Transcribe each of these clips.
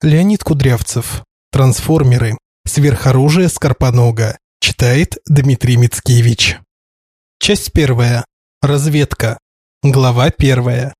Леонид Кудрявцев. Трансформеры. Сверхоружие Скорпонога. Читает Дмитрий Мицкевич. Часть первая. Разведка. Глава первая.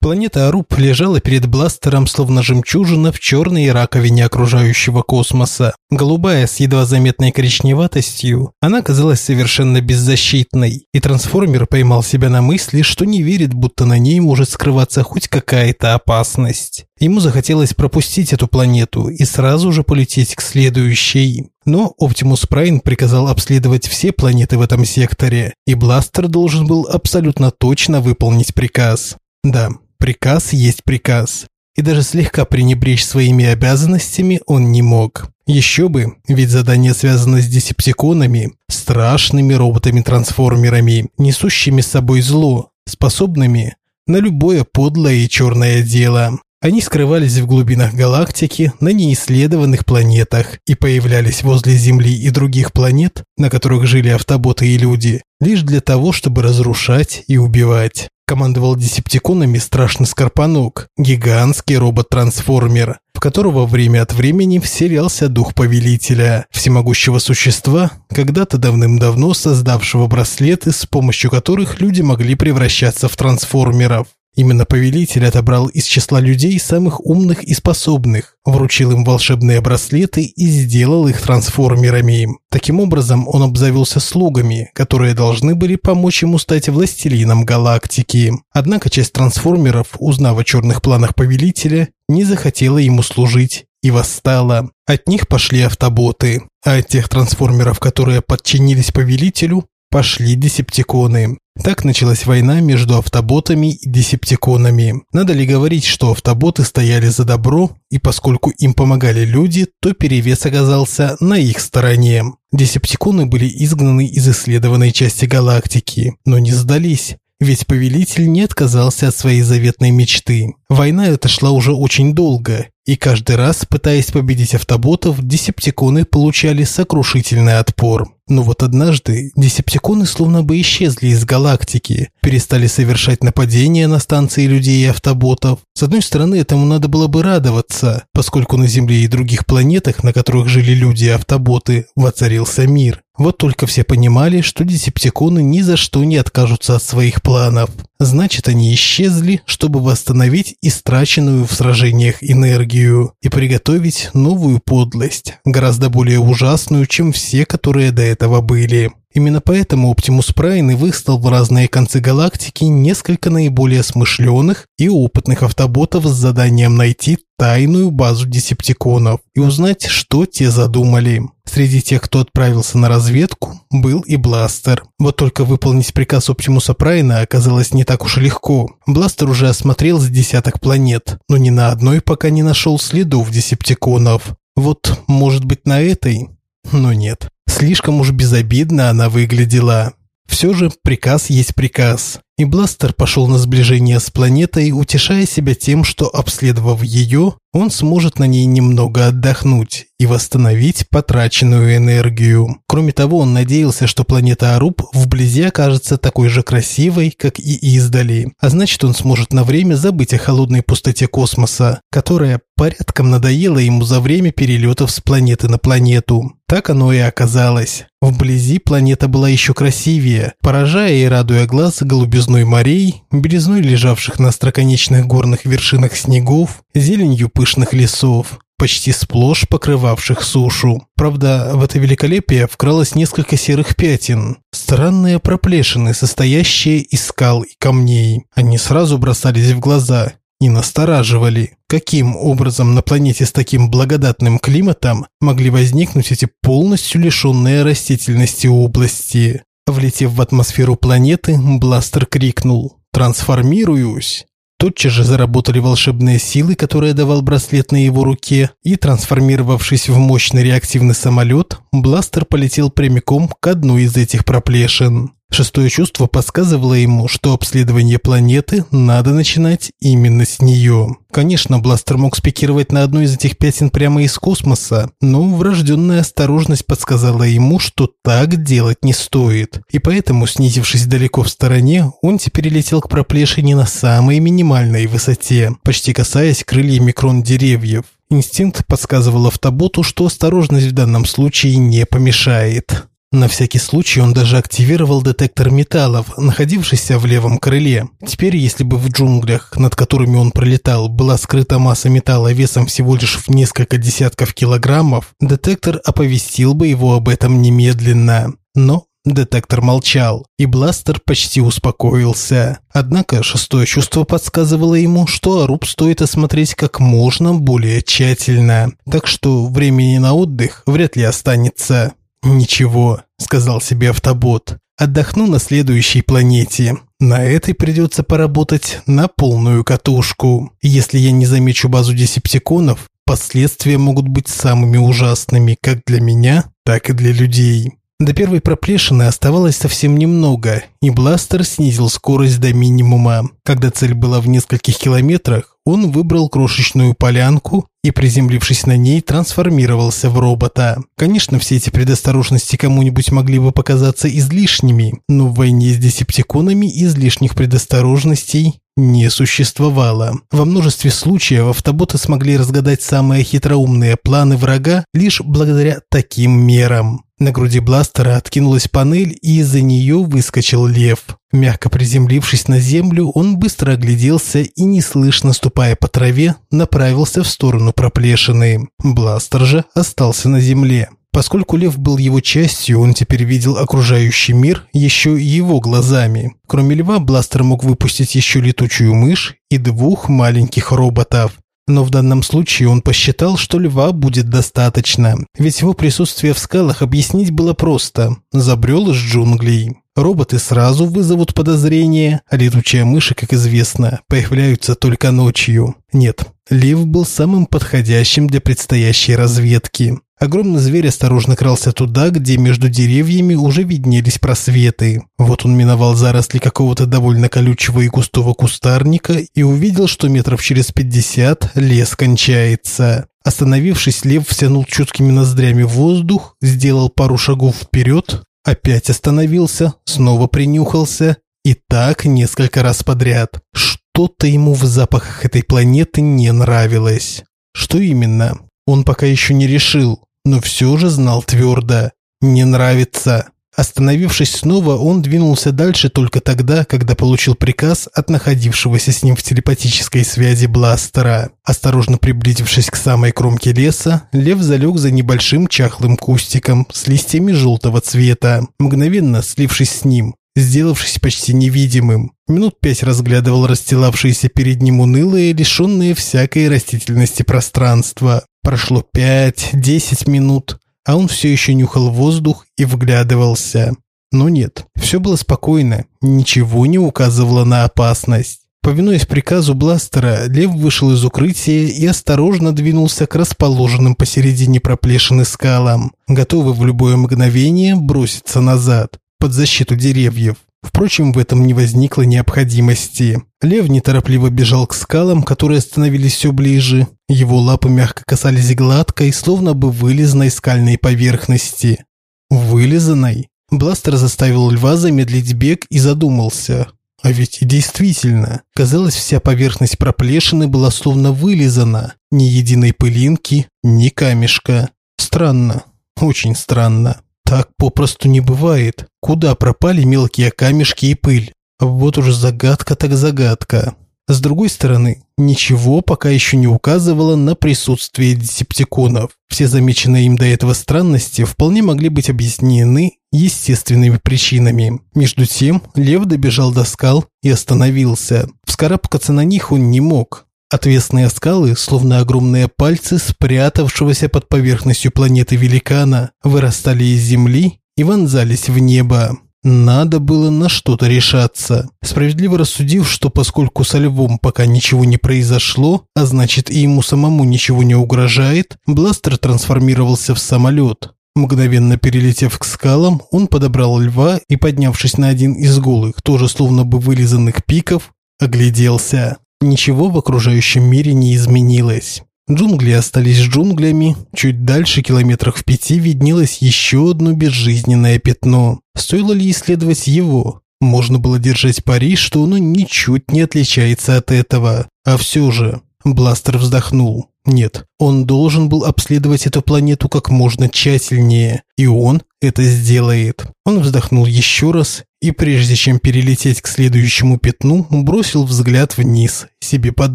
Планета Аруб лежала перед бластером, словно жемчужина в черной раковине окружающего космоса. Голубая, с едва заметной коричневатостью, она казалась совершенно беззащитной, и трансформер поймал себя на мысли, что не верит, будто на ней может скрываться хоть какая-то опасность. Ему захотелось пропустить эту планету и сразу же полететь к следующей. Но Оптимус Прайн приказал обследовать все планеты в этом секторе, и бластер должен был абсолютно точно выполнить приказ. Да, Приказ есть приказ. И даже слегка пренебречь своими обязанностями он не мог. Еще бы, ведь задание связано с десептиконами, страшными роботами-трансформерами, несущими с собой зло, способными на любое подлое и черное дело. Они скрывались в глубинах галактики, на неисследованных планетах и появлялись возле Земли и других планет, на которых жили автоботы и люди, лишь для того, чтобы разрушать и убивать. Командовал десептиконами страшный Скорпанок, гигантский робот-трансформер, в которого время от времени вселялся дух повелителя, всемогущего существа, когда-то давным-давно создавшего браслеты, с помощью которых люди могли превращаться в трансформеров. Именно повелитель отобрал из числа людей самых умных и способных, вручил им волшебные браслеты и сделал их трансформерами. Таким образом, он обзавелся слугами, которые должны были помочь ему стать властелином галактики. Однако часть трансформеров, узнав о черных планах повелителя, не захотела ему служить и восстала. От них пошли автоботы, а от тех трансформеров, которые подчинились повелителю, пошли десептиконы. Так началась война между автоботами и десептиконами. Надо ли говорить, что автоботы стояли за добро, и поскольку им помогали люди, то перевес оказался на их стороне. Десептиконы были изгнаны из исследованной части галактики, но не сдались. Ведь повелитель не отказался от своей заветной мечты. Война эта шла уже очень долго, и каждый раз, пытаясь победить автоботов, десептиконы получали сокрушительный отпор. Но вот однажды десептиконы словно бы исчезли из галактики, перестали совершать нападения на станции людей и автоботов. С одной стороны, этому надо было бы радоваться, поскольку на Земле и других планетах, на которых жили люди и автоботы, воцарился мир. Вот только все понимали, что десептиконы ни за что не откажутся от своих планов. Значит, они исчезли, чтобы восстановить истраченную в сражениях энергию и приготовить новую подлость, гораздо более ужасную, чем все, которые до этого были. Именно поэтому Оптимус Прайн и выслал в разные концы галактики несколько наиболее смышленых и опытных автоботов с заданием найти тайную базу десептиконов и узнать, что те задумали. Среди тех, кто отправился на разведку, был и Бластер. Вот только выполнить приказ Оптимуса Прайна оказалось не так уж и легко. Бластер уже осмотрел с десяток планет, но ни на одной пока не нашел следов десептиконов. Вот, может быть, на этой? Но нет. Слишком уж безобидно она выглядела. Все же приказ есть приказ. И Бластер пошел на сближение с планетой, утешая себя тем, что, обследовав ее, он сможет на ней немного отдохнуть и восстановить потраченную энергию. Кроме того, он надеялся, что планета Аруб вблизи окажется такой же красивой, как и издали, а значит он сможет на время забыть о холодной пустоте космоса, которая порядком надоела ему за время перелетов с планеты на планету. Так оно и оказалось. Вблизи планета была еще красивее, поражая и радуя глаз голубизной морей, белизной лежавших на остроконечных горных вершинах снегов, зеленью пышных лесов, почти сплошь покрывавших сушу. Правда, в это великолепие вкралось несколько серых пятен, странные проплешины, состоящие из скал и камней. Они сразу бросались в глаза и настораживали. Каким образом на планете с таким благодатным климатом могли возникнуть эти полностью лишенные растительности области? Влетев в атмосферу планеты, Бластер крикнул «Трансформируюсь!». Тотчас же заработали волшебные силы, которые давал браслет на его руке, и, трансформировавшись в мощный реактивный самолет, Бластер полетел прямиком к одной из этих проплешин. Шестое чувство подсказывало ему, что обследование планеты надо начинать именно с нее. Конечно, бластер мог спикировать на одной из этих пятен прямо из космоса, но врожденная осторожность подсказала ему, что так делать не стоит. И поэтому, снизившись далеко в стороне, он теперь летел к проплешине на самой минимальной высоте, почти касаясь крыльями крон деревьев. Инстинкт подсказывал автоботу, что осторожность в данном случае не помешает. На всякий случай он даже активировал детектор металлов, находившийся в левом крыле. Теперь, если бы в джунглях, над которыми он пролетал, была скрыта масса металла весом всего лишь в несколько десятков килограммов, детектор оповестил бы его об этом немедленно. Но детектор молчал, и бластер почти успокоился. Однако шестое чувство подсказывало ему, что Аруб стоит осмотреть как можно более тщательно, так что времени на отдых вряд ли останется. «Ничего», – сказал себе автобот. «Отдохну на следующей планете. На этой придется поработать на полную катушку. Если я не замечу базу десептиконов, последствия могут быть самыми ужасными как для меня, так и для людей». До первой проплешины оставалось совсем немного, и бластер снизил скорость до минимума. Когда цель была в нескольких километрах, он выбрал крошечную полянку и, приземлившись на ней, трансформировался в робота. Конечно, все эти предосторожности кому-нибудь могли бы показаться излишними, но в войне с десептиконами излишних предосторожностей не существовало. Во множестве случаев автоботы смогли разгадать самые хитроумные планы врага лишь благодаря таким мерам. На груди бластера откинулась панель, и из-за нее выскочил лев. Мягко приземлившись на землю, он быстро огляделся и, неслышно ступая по траве, направился в сторону проплешины. Бластер же остался на земле. Поскольку лев был его частью, он теперь видел окружающий мир еще его глазами. Кроме льва, бластер мог выпустить еще летучую мышь и двух маленьких роботов. Но в данном случае он посчитал, что льва будет достаточно, ведь его присутствие в скалах объяснить было просто. Забрел из джунглей. Роботы сразу вызовут подозрения, а летучие мыши, как известно, появляются только ночью. Нет, лев был самым подходящим для предстоящей разведки. Огромный зверь осторожно крался туда, где между деревьями уже виднелись просветы. Вот он миновал заросли какого-то довольно колючего и густого кустарника и увидел, что метров через пятьдесят лес кончается. Остановившись, лев втянул чуткими ноздрями воздух, сделал пару шагов вперед, опять остановился, снова принюхался и так несколько раз подряд. Что-то ему в запахах этой планеты не нравилось. Что именно? Он пока еще не решил но все же знал твердо – не нравится. Остановившись снова, он двинулся дальше только тогда, когда получил приказ от находившегося с ним в телепатической связи бластера. Осторожно приблизившись к самой кромке леса, лев залег за небольшим чахлым кустиком с листьями желтого цвета, мгновенно слившись с ним, сделавшись почти невидимым. Минут пять разглядывал расстилавшиеся перед ним унылые, лишенные всякой растительности пространства. Прошло пять-десять минут, а он все еще нюхал воздух и вглядывался. Но нет, все было спокойно, ничего не указывало на опасность. Повинуясь приказу бластера, лев вышел из укрытия и осторожно двинулся к расположенным посередине проплешины скалам, готовый в любое мгновение броситься назад, под защиту деревьев. Впрочем, в этом не возникло необходимости. Лев неторопливо бежал к скалам, которые становились все ближе. Его лапы мягко касались гладкой, словно бы вылизанной скальной поверхности. Вылизанной? Бластер заставил льва замедлить бег и задумался. А ведь действительно, казалось, вся поверхность проплешины была словно вылизана. Ни единой пылинки, ни камешка. Странно, очень странно. Так попросту не бывает. Куда пропали мелкие камешки и пыль? Вот уж загадка так загадка. С другой стороны, ничего пока еще не указывало на присутствие десептиконов. Все замеченные им до этого странности вполне могли быть объяснены естественными причинами. Между тем, лев добежал до скал и остановился. Вскарабкаться на них он не мог. Отвесные скалы, словно огромные пальцы спрятавшегося под поверхностью планеты великана, вырастали из земли и вонзались в небо. Надо было на что-то решаться. Справедливо рассудив, что поскольку со львом пока ничего не произошло, а значит и ему самому ничего не угрожает, бластер трансформировался в самолет. Мгновенно перелетев к скалам, он подобрал льва и, поднявшись на один из голых, тоже словно бы вылизанных пиков, огляделся. Ничего в окружающем мире не изменилось. Джунгли остались джунглями, чуть дальше, километрах в пяти, виднелось еще одно безжизненное пятно. Стоило ли исследовать его? Можно было держать пари, что оно ничуть не отличается от этого. А все же, Бластер вздохнул. Нет, он должен был обследовать эту планету как можно тщательнее, и он это сделает. Он вздохнул еще раз и прежде чем перелететь к следующему пятну, бросил взгляд вниз, себе под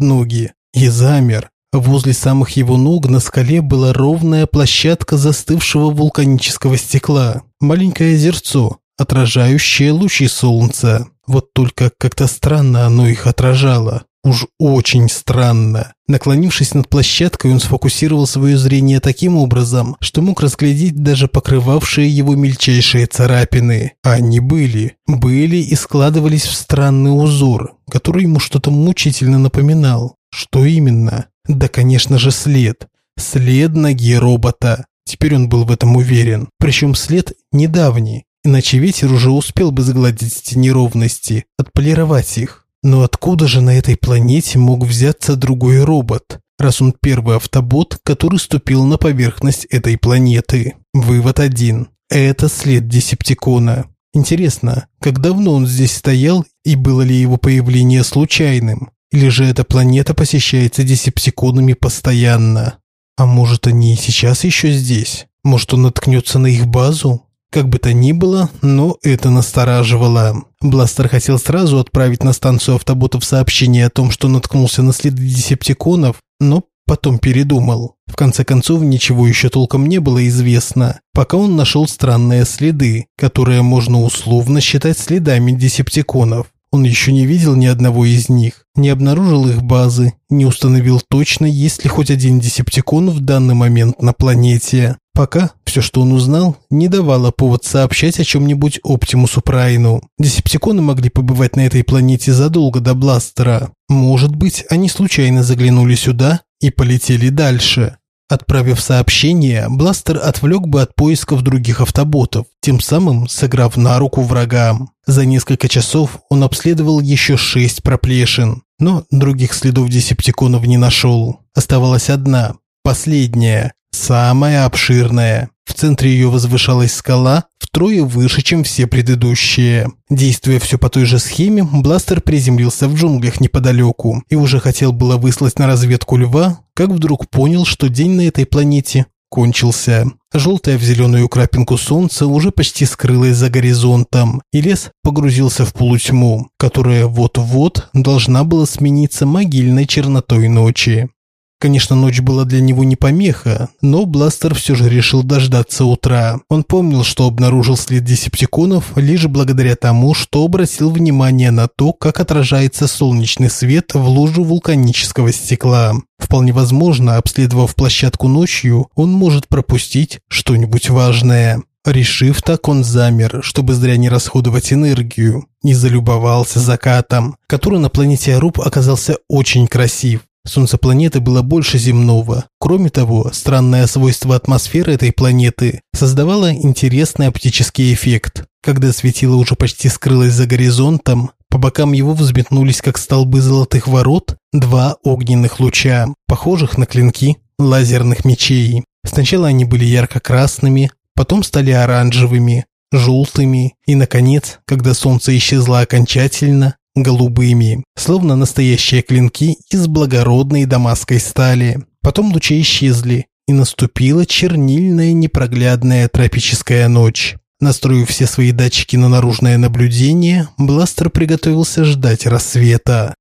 ноги, и замер. Возле самых его ног на скале была ровная площадка застывшего вулканического стекла, маленькое озерцо, отражающее лучи солнца. Вот только как-то странно оно их отражало. Уж очень странно. Наклонившись над площадкой, он сфокусировал свое зрение таким образом, что мог разглядеть даже покрывавшие его мельчайшие царапины. Они были. Были и складывались в странный узор, который ему что-то мучительно напоминал. Что именно? Да, конечно же, след. След ноги робота. Теперь он был в этом уверен. Причем след недавний. Иначе ветер уже успел бы сгладить эти неровности, отполировать их. Но откуда же на этой планете мог взяться другой робот, раз он первый автобот, который ступил на поверхность этой планеты? Вывод один. Это след Десептикона. Интересно, как давно он здесь стоял и было ли его появление случайным? Или же эта планета посещается десептиконами постоянно? А может, они и сейчас еще здесь? Может, он наткнется на их базу? Как бы то ни было, но это настораживало. Бластер хотел сразу отправить на станцию автоботов сообщение о том, что наткнулся на следы десептиконов, но потом передумал. В конце концов, ничего еще толком не было известно, пока он нашел странные следы, которые можно условно считать следами десептиконов. Он еще не видел ни одного из них, не обнаружил их базы, не установил точно, есть ли хоть один десептикон в данный момент на планете. Пока все, что он узнал, не давало повод сообщать о чем-нибудь Оптимусу Прайну. Десептиконы могли побывать на этой планете задолго до Бластера. Может быть, они случайно заглянули сюда и полетели дальше. Отправив сообщение, Бластер отвлек бы от поисков других автоботов, тем самым сыграв на руку врагам. За несколько часов он обследовал еще шесть проплешин, но других следов десептиконов не нашел. Оставалась одна, последняя, самая обширная. В центре ее возвышалась скала, втрое выше, чем все предыдущие. Действуя все по той же схеме, Бластер приземлился в джунглях неподалеку и уже хотел было выслать на разведку льва, как вдруг понял, что день на этой планете кончился. Желтая в зеленую крапинку солнца уже почти скрылась за горизонтом, и лес погрузился в полутьму, которая вот-вот должна была смениться могильной чернотой ночи. Конечно, ночь была для него не помеха, но Бластер все же решил дождаться утра. Он помнил, что обнаружил след десептиконов лишь благодаря тому, что обратил внимание на то, как отражается солнечный свет в луже вулканического стекла. Вполне возможно, обследовав площадку ночью, он может пропустить что-нибудь важное. Решив так, он замер, чтобы зря не расходовать энергию, и залюбовался закатом, который на планете Аруб оказался очень красив. Солнце планеты было больше земного. Кроме того, странное свойство атмосферы этой планеты создавало интересный оптический эффект. Когда светило уже почти скрылось за горизонтом, по бокам его взметнулись, как столбы золотых ворот, два огненных луча, похожих на клинки лазерных мечей. Сначала они были ярко-красными, потом стали оранжевыми, желтыми и, наконец, когда солнце исчезло окончательно, голубыми, словно настоящие клинки из благородной дамасской стали. Потом лучи исчезли, и наступила чернильная непроглядная тропическая ночь. Настроив все свои датчики на наружное наблюдение, Бластер приготовился ждать рассвета.